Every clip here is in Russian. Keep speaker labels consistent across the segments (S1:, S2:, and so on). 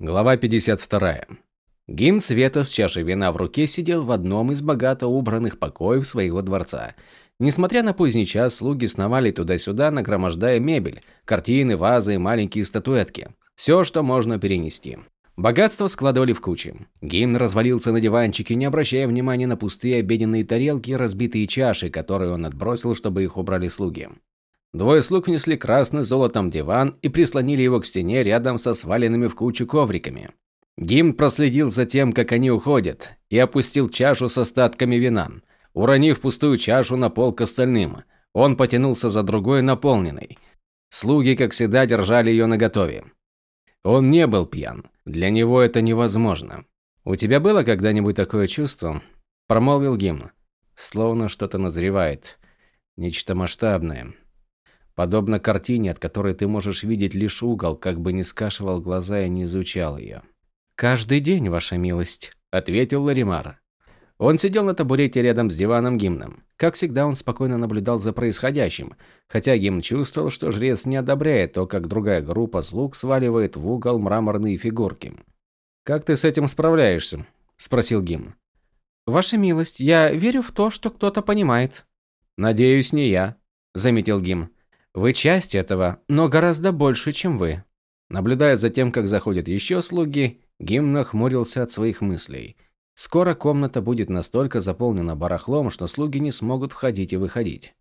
S1: Глава 52. Гимн Света с чашей вина в руке сидел в одном из богато убранных покоев своего дворца. Несмотря на поздний час, слуги сновали туда-сюда, нагромождая мебель, картины, вазы и маленькие статуэтки. Все, что можно перенести. Богатство складывали в кучи. Гимн развалился на диванчике, не обращая внимания на пустые обеденные тарелки и разбитые чаши, которые он отбросил, чтобы их убрали слуги. Двое слуг внесли красный золотом диван и прислонили его к стене рядом со сваленными в кучу ковриками. Гимн проследил за тем, как они уходят, и опустил чашу с остатками вина. Уронив пустую чашу на пол к остальным, он потянулся за другой наполненной. Слуги, как всегда, держали ее наготове. Он не был пьян. Для него это невозможно. «У тебя было когда-нибудь такое чувство?» – промолвил Гимн. «Словно что-то назревает. Нечто масштабное. Подобно картине, от которой ты можешь видеть лишь угол, как бы не скашивал глаза и не изучал ее. «Каждый день, ваша милость», – ответил Ларимар. Он сидел на табурете рядом с диваном гимном. Как всегда, он спокойно наблюдал за происходящим, хотя гимн чувствовал, что жрец не одобряет то, как другая группа слуг сваливает в угол мраморные фигурки. «Как ты с этим справляешься?» – спросил гимн. «Ваша милость, я верю в то, что кто-то понимает». «Надеюсь, не я», – заметил гимн. Вы часть этого, но гораздо больше, чем вы. Наблюдая за тем, как заходят еще слуги, Гимн нахмурился от своих мыслей. Скоро комната будет настолько заполнена барахлом, что слуги не смогут входить и выходить.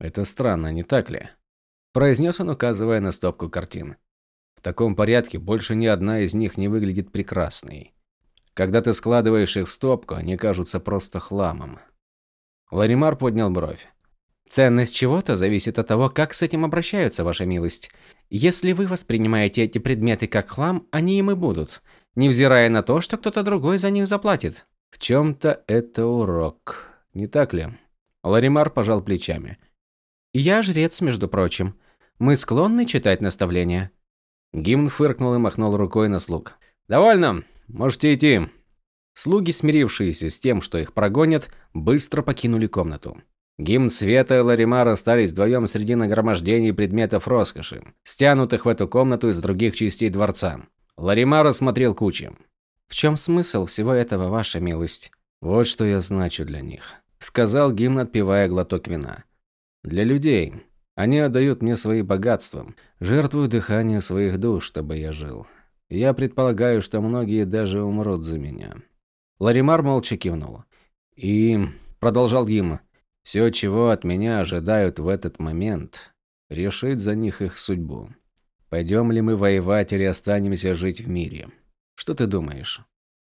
S1: «Это странно, не так ли?» Произнес он, указывая на стопку картин. «В таком порядке больше ни одна из них не выглядит прекрасной. Когда ты складываешь их в стопку, они кажутся просто хламом». Ларимар поднял бровь. Ценность чего-то зависит от того, как с этим обращаются, ваша милость. Если вы воспринимаете эти предметы как хлам, они им и будут, невзирая на то, что кто-то другой за них заплатит. В чем-то это урок, не так ли? Ларимар пожал плечами. Я жрец, между прочим. Мы склонны читать наставления. Гимн фыркнул и махнул рукой на слуг. «Довольно. Можете идти». Слуги, смирившиеся с тем, что их прогонят, быстро покинули комнату. Гимн Света и Ларимар остались вдвоем среди нагромождений предметов роскоши, стянутых в эту комнату из других частей дворца. Ларимар осмотрел кучи. «В чем смысл всего этого, ваша милость?» «Вот что я значу для них», – сказал Гимн, отпивая глоток вина. «Для людей. Они отдают мне свои богатства, жертвуют дыхание своих душ, чтобы я жил. Я предполагаю, что многие даже умрут за меня». Ларимар молча кивнул. «И...» – продолжал Гимн. Все, чего от меня ожидают в этот момент, решит за них их судьбу. Пойдем ли мы воевать или останемся жить в мире? Что ты думаешь?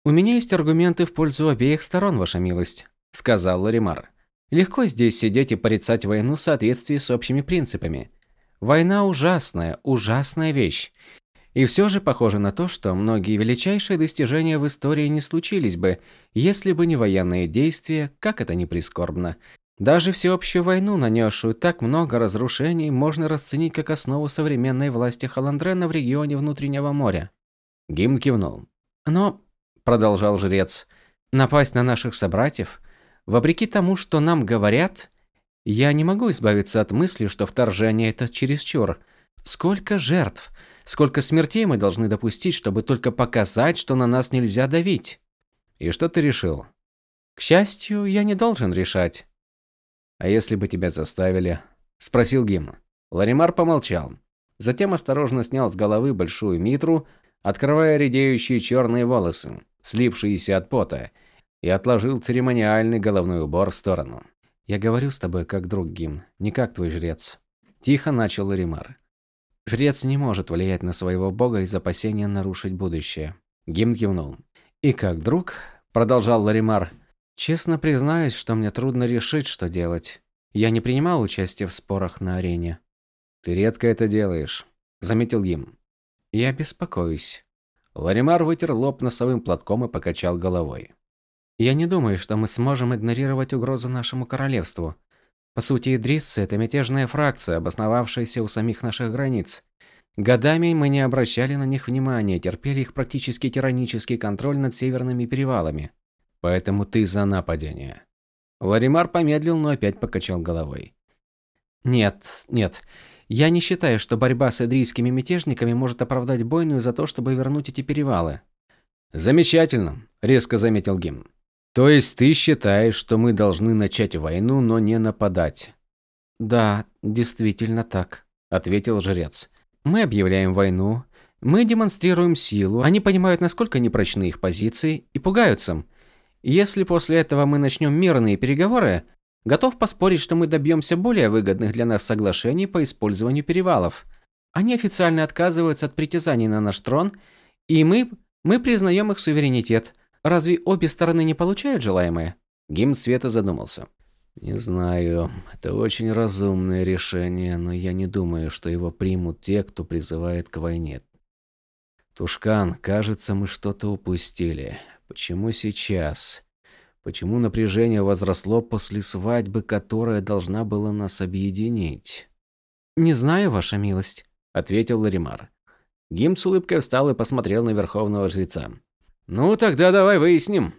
S1: У меня есть аргументы в пользу обеих сторон, ваша милость, сказал Ларимар. Легко здесь сидеть и порицать войну в соответствии с общими принципами. Война ужасная, ужасная вещь. И все же похоже на то, что многие величайшие достижения в истории не случились бы, если бы не военные действия, как это ни прискорбно, даже всеобщую войну, нанесшую так много разрушений, можно расценить как основу современной власти Халандрена в регионе внутреннего моря. Гимн кивнул. Но, продолжал жрец, напасть на наших собратьев, вопреки тому, что нам говорят, я не могу избавиться от мысли, что вторжение это чересчур. Сколько жертв, сколько смертей мы должны допустить, чтобы только показать, что на нас нельзя давить? И что ты решил? К счастью, я не должен решать. «А если бы тебя заставили?» – спросил Гим. Ларимар помолчал. Затем осторожно снял с головы большую митру, открывая редеющие черные волосы, слипшиеся от пота, и отложил церемониальный головной убор в сторону. «Я говорю с тобой как друг, Гим, не как твой жрец». Тихо начал Ларимар. «Жрец не может влиять на своего бога из опасения нарушить будущее». Гим кивнул. «И как друг», – продолжал Ларимар, – Честно признаюсь, что мне трудно решить, что делать. Я не принимал участия в спорах на арене. Ты редко это делаешь, заметил Гим. Я беспокоюсь. Ларимар вытер лоб носовым платком и покачал головой. Я не думаю, что мы сможем игнорировать угрозу нашему королевству. По сути, идрисцы – это мятежная фракция, обосновавшаяся у самих наших границ. Годами мы не обращали на них внимания, терпели их практически тиранический контроль над северными перевалами. Поэтому ты за нападение. Ларимар помедлил, но опять покачал головой. Нет, нет. Я не считаю, что борьба с эдрийскими мятежниками может оправдать бойную за то, чтобы вернуть эти перевалы. Замечательно, резко заметил Гимн. То есть ты считаешь, что мы должны начать войну, но не нападать? Да, действительно так, ответил жрец. Мы объявляем войну, мы демонстрируем силу, они понимают, насколько непрочны их позиции и пугаются. Если после этого мы начнем мирные переговоры, готов поспорить, что мы добьемся более выгодных для нас соглашений по использованию перевалов. Они официально отказываются от притязаний на наш трон, и мы, мы признаем их суверенитет – Разве обе стороны не получают желаемое? Гимн Света задумался. Не знаю, это очень разумное решение, но я не думаю, что его примут те, кто призывает к войне. Тушкан, кажется, мы что-то упустили. Почему сейчас? Почему напряжение возросло после свадьбы, которая должна была нас объединить? Не знаю, ваша милость, ответил Ларимар. Гим с улыбкой встал и посмотрел на верховного жреца. Ну, тогда давай выясним.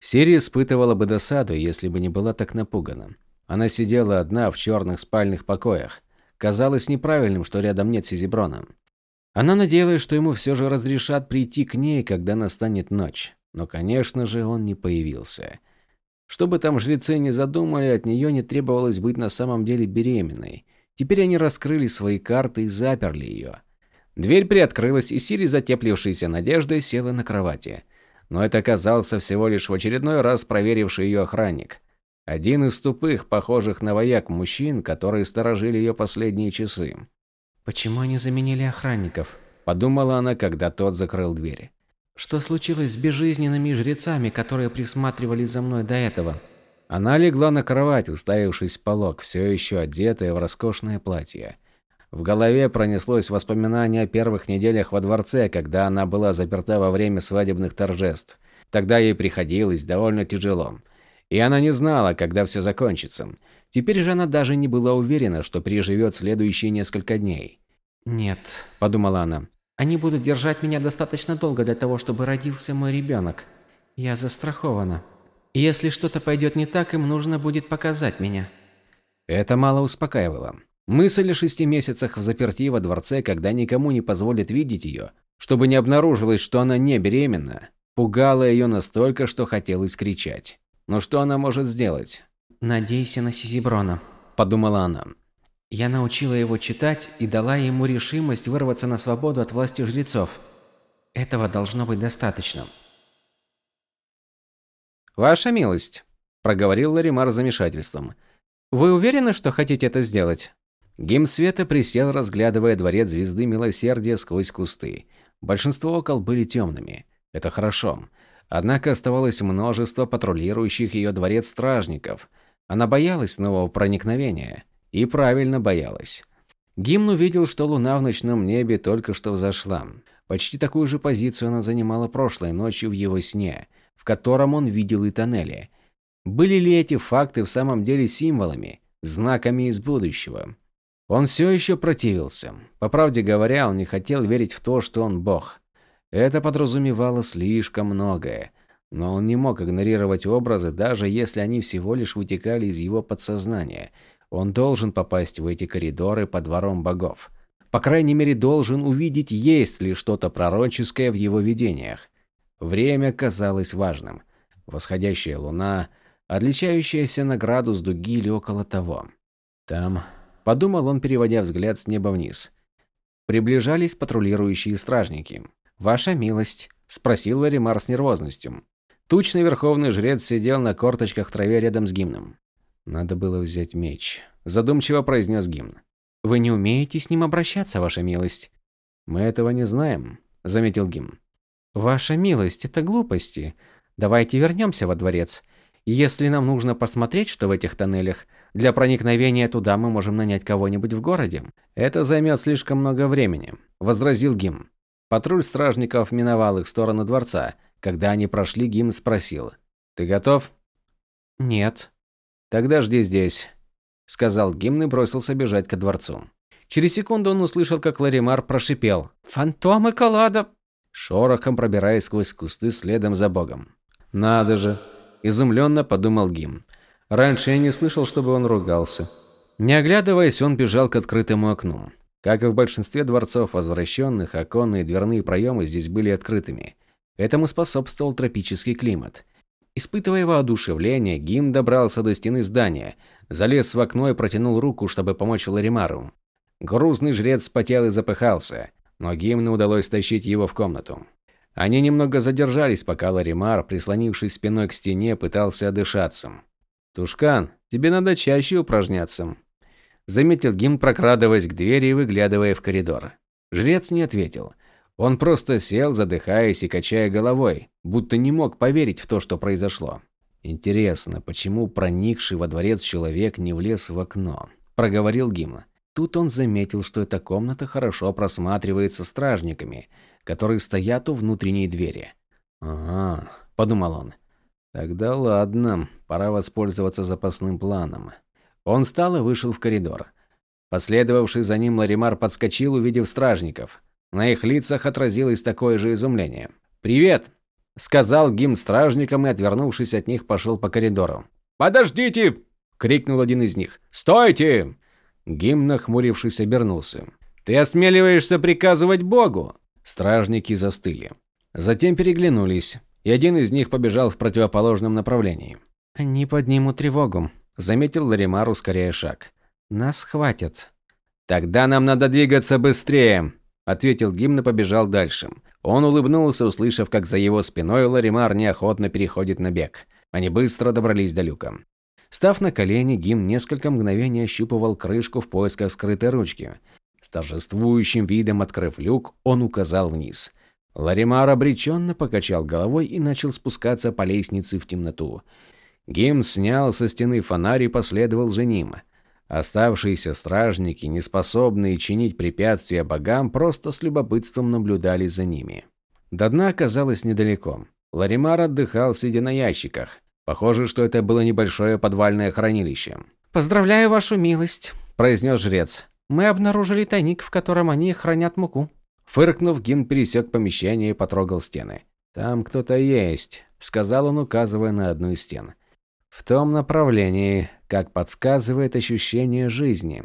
S1: Сири испытывала бы досаду, если бы не была так напугана. Она сидела одна в черных спальных покоях. Казалось неправильным, что рядом нет Сизиброна. Она надеялась, что ему все же разрешат прийти к ней, когда настанет ночь. Но, конечно же, он не появился. Что бы там жрецы не задумали, от нее не требовалось быть на самом деле беременной. Теперь они раскрыли свои карты и заперли ее. Дверь приоткрылась, и Сири, затеплившаяся надеждой, села на кровати. Но это оказался всего лишь в очередной раз проверивший ее охранник. Один из тупых, похожих на вояк мужчин, которые сторожили ее последние часы. «Почему они заменили охранников?» – подумала она, когда тот закрыл дверь. «Что случилось с безжизненными жрецами, которые присматривали за мной до этого?» Она легла на кровать, уставившись в полок, все еще одетая в роскошное платье. В голове пронеслось воспоминание о первых неделях во дворце, когда она была заперта во время свадебных торжеств. Тогда ей приходилось довольно тяжело. И она не знала, когда все закончится. Теперь же она даже не была уверена, что переживет следующие несколько дней. «Нет», – подумала она, – «они будут держать меня достаточно долго для того, чтобы родился мой ребенок. Я застрахована. Если что-то пойдет не так, им нужно будет показать меня». Это мало успокаивало. Мысль о шести месяцах в заперти во дворце, когда никому не позволит видеть ее, чтобы не обнаружилось, что она не беременна, пугала ее настолько, что хотелось кричать. Но что она может сделать? «Надейся на Сизиброна», – подумала она. «Я научила его читать и дала ему решимость вырваться на свободу от власти жрецов. Этого должно быть достаточно». «Ваша милость», – проговорил Ларимар с замешательством. «Вы уверены, что хотите это сделать?» Гим света присел, разглядывая дворец звезды милосердия сквозь кусты. Большинство окол были темными. Это хорошо. Однако оставалось множество патрулирующих ее дворец стражников. Она боялась нового проникновения. И правильно боялась. Гимн увидел, что луна в ночном небе только что взошла. Почти такую же позицию она занимала прошлой ночью в его сне, в котором он видел и тоннели. Были ли эти факты в самом деле символами, знаками из будущего? Он все еще противился. По правде говоря, он не хотел верить в то, что он бог. Это подразумевало слишком многое. Но он не мог игнорировать образы, даже если они всего лишь вытекали из его подсознания. Он должен попасть в эти коридоры по дворам богов. По крайней мере, должен увидеть, есть ли что-то пророческое в его видениях. Время казалось важным. Восходящая луна, отличающаяся на градус дуги или около того. Там Подумал он, переводя взгляд с неба вниз. Приближались патрулирующие стражники. «Ваша милость», – спросил Ларимар с нервозностью. Тучный верховный жрец сидел на корточках в траве рядом с гимном. «Надо было взять меч», – задумчиво произнес гимн. «Вы не умеете с ним обращаться, ваша милость». «Мы этого не знаем», – заметил гимн. «Ваша милость, это глупости. Давайте вернемся во дворец. Если нам нужно посмотреть, что в этих тоннелях, для проникновения туда мы можем нанять кого-нибудь в городе. Это займет слишком много времени, возразил Гим. Патруль стражников миновал их в сторону дворца. Когда они прошли, Гим спросил: "Ты готов?" "Нет". "Тогда жди здесь", сказал Гимн и бросился бежать ко дворцу. Через секунду он услышал, как Ларимар прошипел: "Фантомы Калада!" шорохом пробираясь сквозь кусты следом за богом. "Надо же", изумленно подумал Гим. Раньше я не слышал, чтобы он ругался. Не оглядываясь, он бежал к открытому окну. Как и в большинстве дворцов возвращенных, оконные и дверные проемы здесь были открытыми. Этому способствовал тропический климат. Испытывая воодушевление, Гим добрался до стены здания, залез в окно и протянул руку, чтобы помочь Ларимару. Грузный жрец спотел и запыхался, но Гимну удалось тащить его в комнату. Они немного задержались, пока Ларимар, прислонившись спиной к стене, пытался отдышаться. «Тушкан, тебе надо чаще упражняться», заметил Гимн, прокрадываясь к двери и выглядывая в коридор. Жрец не ответил. Он просто сел, задыхаясь и качая головой, будто не мог поверить в то, что произошло. «Интересно, почему проникший во дворец человек не влез в окно?» – проговорил Гимн. Тут он заметил, что эта комната хорошо просматривается стражниками, которые стоят у внутренней двери. «Ага», – подумал он. «Тогда ладно, пора воспользоваться запасным планом. Он встал и вышел в коридор. Последовавший за ним Ларимар подскочил, увидев стражников. На их лицах отразилось такое же изумление. «Привет!» – сказал Гим стражникам и, отвернувшись от них, пошел по коридору. «Подождите!» – крикнул один из них. «Стойте!» Гим, нахмурившись, обернулся. «Ты осмеливаешься приказывать Богу?» Стражники застыли. Затем переглянулись, и один из них побежал в противоположном направлении. «Они поднимут тревогу», заметил Ларимар, ускоряя шаг. Нас хватит. Тогда нам надо двигаться быстрее, ответил Гимн и побежал дальше. Он улыбнулся, услышав, как за его спиной Ларимар неохотно переходит на бег. Они быстро добрались до люка. Став на колени, Гим несколько мгновений ощупывал крышку в поисках скрытой ручки. С торжествующим видом открыв люк, он указал вниз. Ларимар обреченно покачал головой и начал спускаться по лестнице в темноту. Гим снял со стены фонарь и последовал за ним. Оставшиеся стражники, неспособные чинить препятствия богам, просто с любопытством наблюдали за ними. До дна оказалось недалеко. Ларимар отдыхал, сидя на ящиках. Похоже, что это было небольшое подвальное хранилище.
S2: «Поздравляю, вашу милость», – произнес жрец. «Мы обнаружили тайник, в котором они хранят муку».
S1: Фыркнув, Гим пересек помещение и потрогал стены. «Там кто-то есть», – сказал он, указывая на одну из стен. В том направлении, как подсказывает ощущение жизни.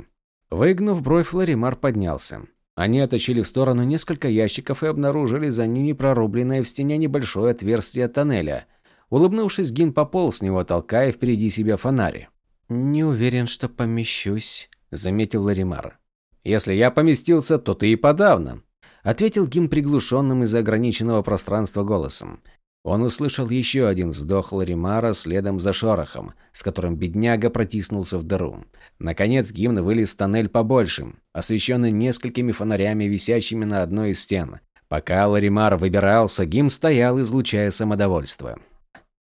S1: Выгнув бровь, Ларимар поднялся. Они оттащили в сторону несколько ящиков и обнаружили за ними прорубленное в стене небольшое отверстие тоннеля. Улыбнувшись, Гин пополз с него, толкая впереди себя фонарь.
S2: «Не уверен, что помещусь», – заметил Ларимар.
S1: «Если я поместился, то ты и подавно», – ответил Гин приглушенным из-за ограниченного пространства голосом. Он услышал еще один вздох Ларимара следом за шорохом, с которым бедняга протиснулся в дыру. Наконец гимн вылез в тоннель побольше, освещенный несколькими фонарями, висящими на одной из стен. Пока Ларимар выбирался, Гим стоял, излучая самодовольство.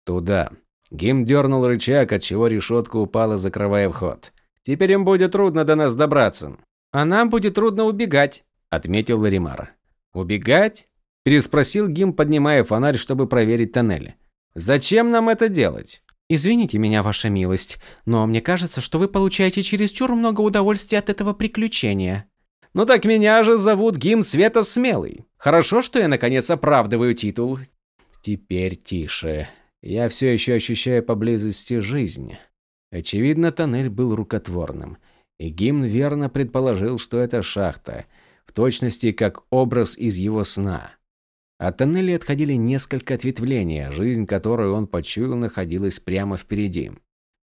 S1: «Туда». Гим дернул рычаг, отчего решетка упала, закрывая вход. «Теперь им будет трудно до нас добраться».
S2: «А нам будет трудно убегать», —
S1: отметил Ларимар. «Убегать?» Переспросил Гим, поднимая фонарь, чтобы проверить тоннели. «Зачем нам это делать?»
S2: «Извините меня, ваша милость, но мне кажется, что вы получаете чересчур много удовольствия от этого приключения».
S1: «Ну так меня же зовут Гим Света Смелый. Хорошо, что я наконец оправдываю титул». «Теперь тише. Я все еще ощущаю поблизости жизнь». Очевидно, тоннель был рукотворным. И Гимн верно предположил, что это шахта, в точности как образ из его сна. От тоннеля отходили несколько ответвлений, жизнь которую он почуял находилась прямо впереди.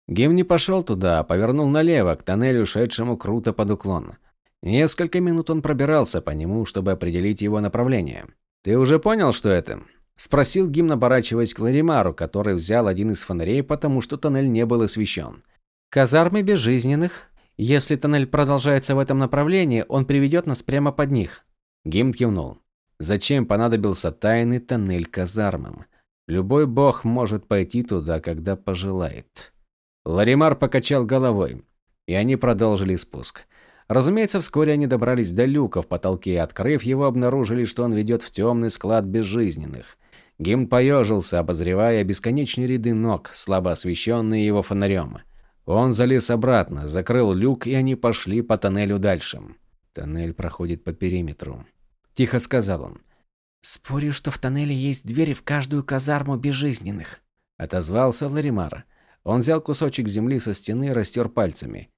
S1: Гим не пошел туда, а повернул налево, к тоннелю, шедшему круто под уклон. Несколько минут он пробирался по нему, чтобы определить его направление. «Ты уже понял, что это?» – спросил Гим, оборачиваясь к Ларимару, который взял один из фонарей, потому что тоннель не был освещен.
S2: «Казармы безжизненных. Если тоннель продолжается в этом направлении, он приведет нас прямо под них».
S1: Гим кивнул. Зачем понадобился тайный тоннель казармам? Любой бог может пойти туда, когда пожелает. Ларимар покачал головой, и они продолжили спуск. Разумеется, вскоре они добрались до люка в потолке и, открыв его, обнаружили, что он ведет в темный склад безжизненных. Гим поежился, обозревая бесконечные ряды ног, слабо освещенные его фонарем. Он залез обратно, закрыл люк, и они пошли по тоннелю дальше. Тоннель проходит по периметру. Тихо сказал он.
S2: «Спорю, что в тоннеле есть двери в каждую казарму безжизненных», –
S1: отозвался Ларимар. Он взял кусочек земли со стены и растер пальцами.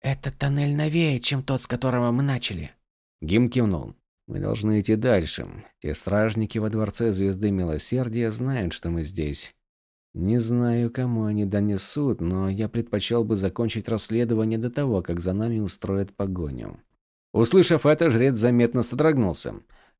S2: «Этот тоннель новее, чем тот, с которого мы начали».
S1: Гим кивнул. «Мы должны идти дальше. Те стражники во Дворце Звезды Милосердия знают, что мы здесь. Не знаю, кому они донесут, но я предпочел бы закончить расследование до того, как за нами устроят погоню». Услышав это, жрец заметно содрогнулся.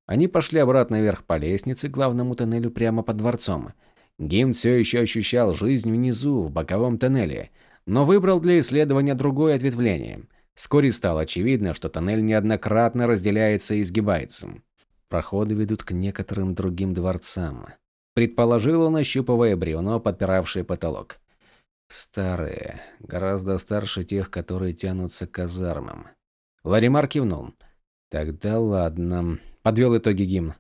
S1: Они пошли обратно вверх по лестнице к главному тоннелю прямо под дворцом. Гим все еще ощущал жизнь внизу, в боковом тоннеле, но выбрал для исследования другое ответвление. Вскоре стало очевидно, что тоннель неоднократно разделяется и изгибается. Проходы ведут к некоторым другим дворцам. Предположил он, ощупывая бревно, подпиравшее потолок. Старые, гораздо старше тех, которые тянутся к казармам. Ларимар кивнул. Тогда ладно. Подвел итоги гимн.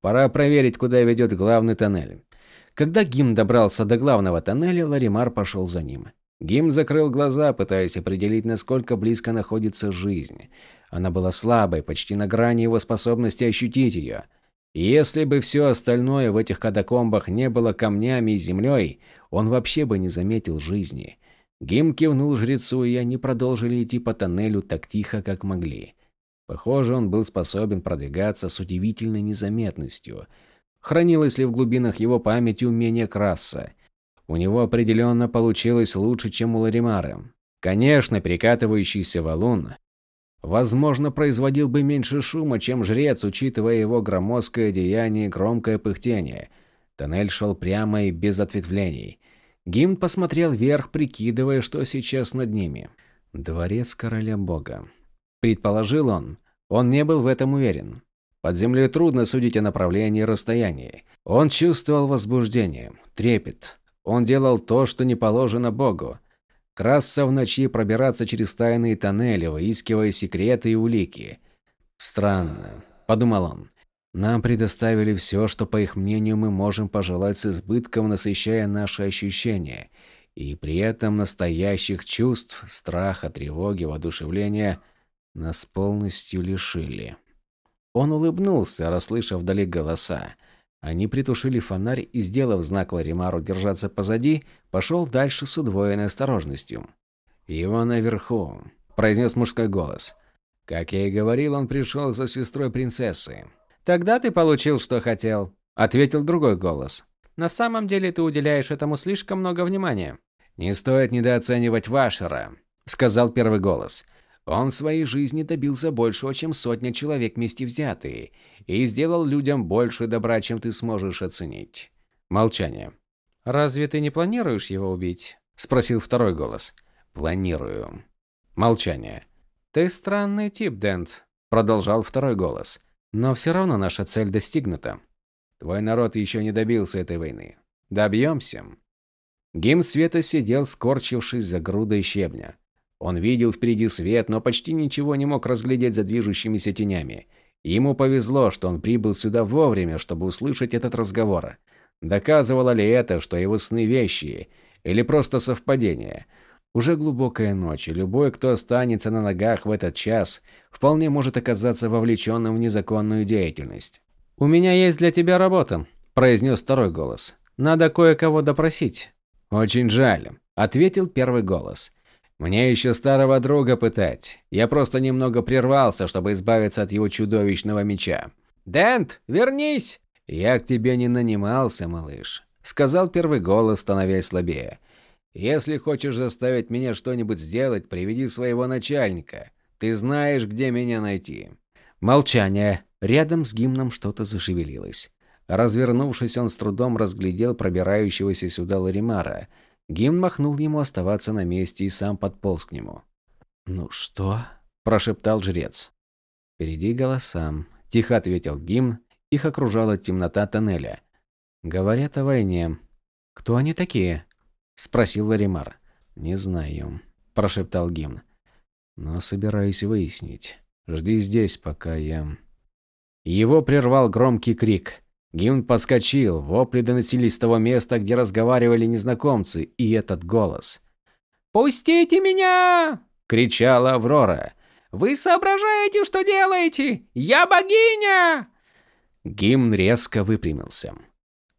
S1: Пора проверить, куда ведет главный тоннель. Когда Гим добрался до главного тоннеля, Ларимар пошел за ним. Гим закрыл глаза, пытаясь определить, насколько близко находится жизнь. Она была слабой, почти на грани его способности ощутить ее. Если бы все остальное в этих катакомбах не было камнями и землей, он вообще бы не заметил жизни. Гим кивнул жрецу, и они продолжили идти по тоннелю так тихо, как могли. Похоже, он был способен продвигаться с удивительной незаметностью. Хранилось ли в глубинах его памяти умение Краса – у него определенно получилось лучше, чем у Ларимара. Конечно, перекатывающийся валун, возможно, производил бы меньше шума, чем жрец, учитывая его громоздкое деяние и громкое пыхтение. Тоннель шел прямо и без ответвлений. Гимн посмотрел вверх, прикидывая, что сейчас над ними. Дворец короля бога. Предположил он. Он не был в этом уверен. Под землей трудно судить о направлении и расстоянии. Он чувствовал возбуждение, трепет, он делал то, что не положено Богу. Красться в ночи, пробираться через тайные тоннели, выискивая секреты и улики. «Странно», – подумал он. «Нам предоставили все, что, по их мнению, мы можем пожелать с избытком, насыщая наши ощущения. И при этом настоящих чувств, страха, тревоги, воодушевления нас полностью лишили». Он улыбнулся, расслышав вдали голоса. Они притушили фонарь и, сделав знак Ларимару держаться позади, пошел дальше с удвоенной осторожностью. «Его наверху», – произнес мужской голос. Как я и говорил, он пришел за сестрой принцессы. «Тогда ты получил, что хотел», – ответил другой голос. «На самом деле ты уделяешь этому слишком много внимания». «Не стоит недооценивать Вашера», – сказал первый голос. Он в своей жизни добился большего, чем сотня человек вместе взятые, и сделал людям больше добра, чем ты сможешь оценить. Молчание. «Разве ты не планируешь его убить?» – спросил второй голос. «Планирую». Молчание. «Ты странный тип, Дент», – продолжал второй голос. «Но все равно наша цель достигнута. Твой народ еще не добился этой войны. Добьемся». Гим Света сидел, скорчившись за грудой щебня. Он видел впереди свет, но почти ничего не мог разглядеть за движущимися тенями. Ему повезло, что он прибыл сюда вовремя, чтобы услышать этот разговор. Доказывало ли это, что его сны вещи, или просто совпадение? Уже глубокая ночь, и любой, кто останется на ногах в этот час, вполне может оказаться вовлеченным в незаконную деятельность. «У меня есть для тебя работа», – произнес второй голос. «Надо кое-кого допросить». «Очень жаль», – ответил первый голос. Мне еще старого друга пытать. Я просто немного прервался, чтобы избавиться от его чудовищного меча. «Дент, вернись!» «Я к тебе не нанимался, малыш», — сказал первый голос, становясь слабее. «Если хочешь заставить меня что-нибудь сделать, приведи своего начальника. Ты знаешь, где меня найти». Молчание. Рядом с гимном что-то зашевелилось. Развернувшись, он с трудом разглядел пробирающегося сюда Ларимара — Гимн махнул ему оставаться на месте и сам подполз к нему. «Ну что?» – прошептал жрец. «Впереди голосам», – тихо ответил гимн. Их окружала темнота тоннеля. «Говорят о войне». «Кто они такие?» – спросил Ларимар. «Не знаю», – прошептал гимн. «Но собираюсь выяснить. Жди здесь, пока я...» Его прервал громкий крик. Гимн подскочил, вопли доносились с того места, где разговаривали незнакомцы, и этот голос. «Пустите меня!» – кричала Аврора. «Вы соображаете, что делаете? Я богиня!» Гимн резко выпрямился.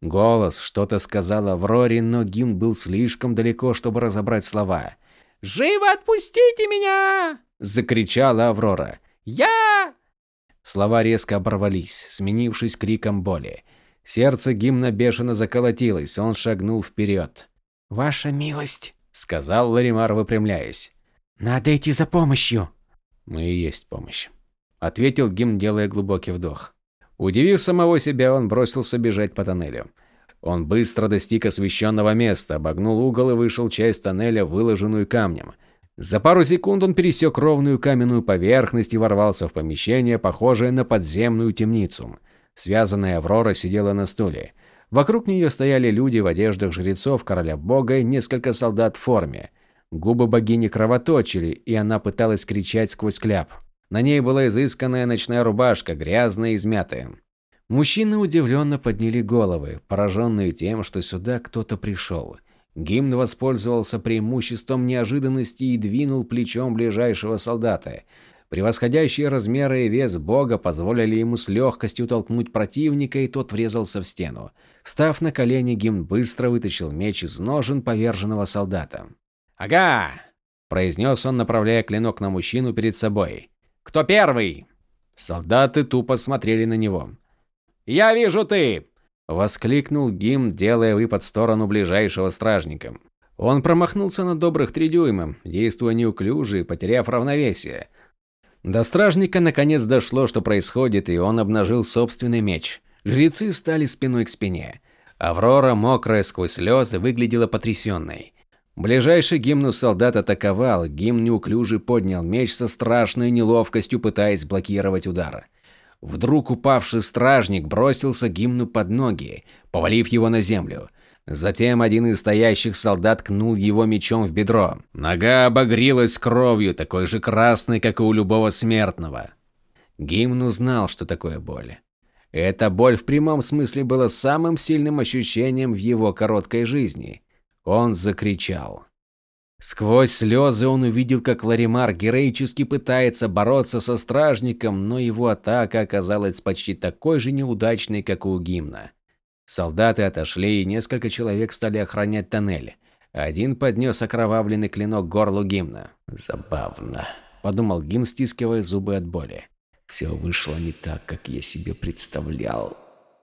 S1: Голос что-то сказал Авроре, но гимн был слишком далеко, чтобы разобрать слова.
S2: «Живо отпустите меня!» – закричала Аврора. «Я...»
S1: Слова резко оборвались, сменившись криком боли. Сердце гимна бешено заколотилось, он шагнул вперед.
S2: «Ваша милость», –
S1: сказал Ларимар, выпрямляясь.
S2: «Надо идти за помощью».
S1: «Мы и есть помощь», – ответил гимн, делая глубокий вдох. Удивив самого себя, он бросился бежать по тоннелю. Он быстро достиг освещенного места, обогнул угол и вышел часть тоннеля, выложенную камнем. За пару секунд он пересек ровную каменную поверхность и ворвался в помещение, похожее на подземную темницу. Связанная Аврора сидела на стуле. Вокруг нее стояли люди в одеждах жрецов короля бога и несколько солдат в форме. Губы богини кровоточили, и она пыталась кричать сквозь кляп. На ней была изысканная ночная рубашка, грязная и измятая. Мужчины удивленно подняли головы, пораженные тем, что сюда кто-то пришел. Гимн воспользовался преимуществом неожиданности и двинул плечом ближайшего солдата. Превосходящие размеры и вес бога позволили ему с легкостью толкнуть противника, и тот врезался в стену. Встав на колени, Гимн быстро вытащил меч из ножен поверженного солдата. «Ага!» – произнес он, направляя клинок на мужчину перед собой. «Кто первый?» Солдаты тупо смотрели на него. «Я вижу ты!» – воскликнул Гим, делая выпад в сторону ближайшего стражника. Он промахнулся на добрых три дюйма, действуя неуклюже и потеряв равновесие. До стражника наконец дошло, что происходит, и он обнажил собственный меч. Жрецы стали спиной к спине. Аврора, мокрая сквозь слезы, выглядела потрясенной. Ближайший гимну солдат атаковал, гимн неуклюже поднял меч со страшной неловкостью, пытаясь блокировать удар. Вдруг упавший стражник бросился гимну под ноги, повалив его на землю. Затем один из стоящих солдат кнул его мечом в бедро. Нога обогрелась кровью, такой же красной, как и у любого смертного. Гимн узнал, что такое боль. Эта боль в прямом смысле была самым сильным ощущением в его короткой жизни. Он закричал. Сквозь слезы он увидел, как Ларимар героически пытается бороться со стражником, но его атака оказалась почти такой же неудачной, как и у гимна. Солдаты отошли, и несколько человек стали охранять тоннель. Один поднес окровавленный клинок горлу гимна. «Забавно», – подумал гимн, стискивая зубы от боли. «Все вышло не так, как я себе представлял».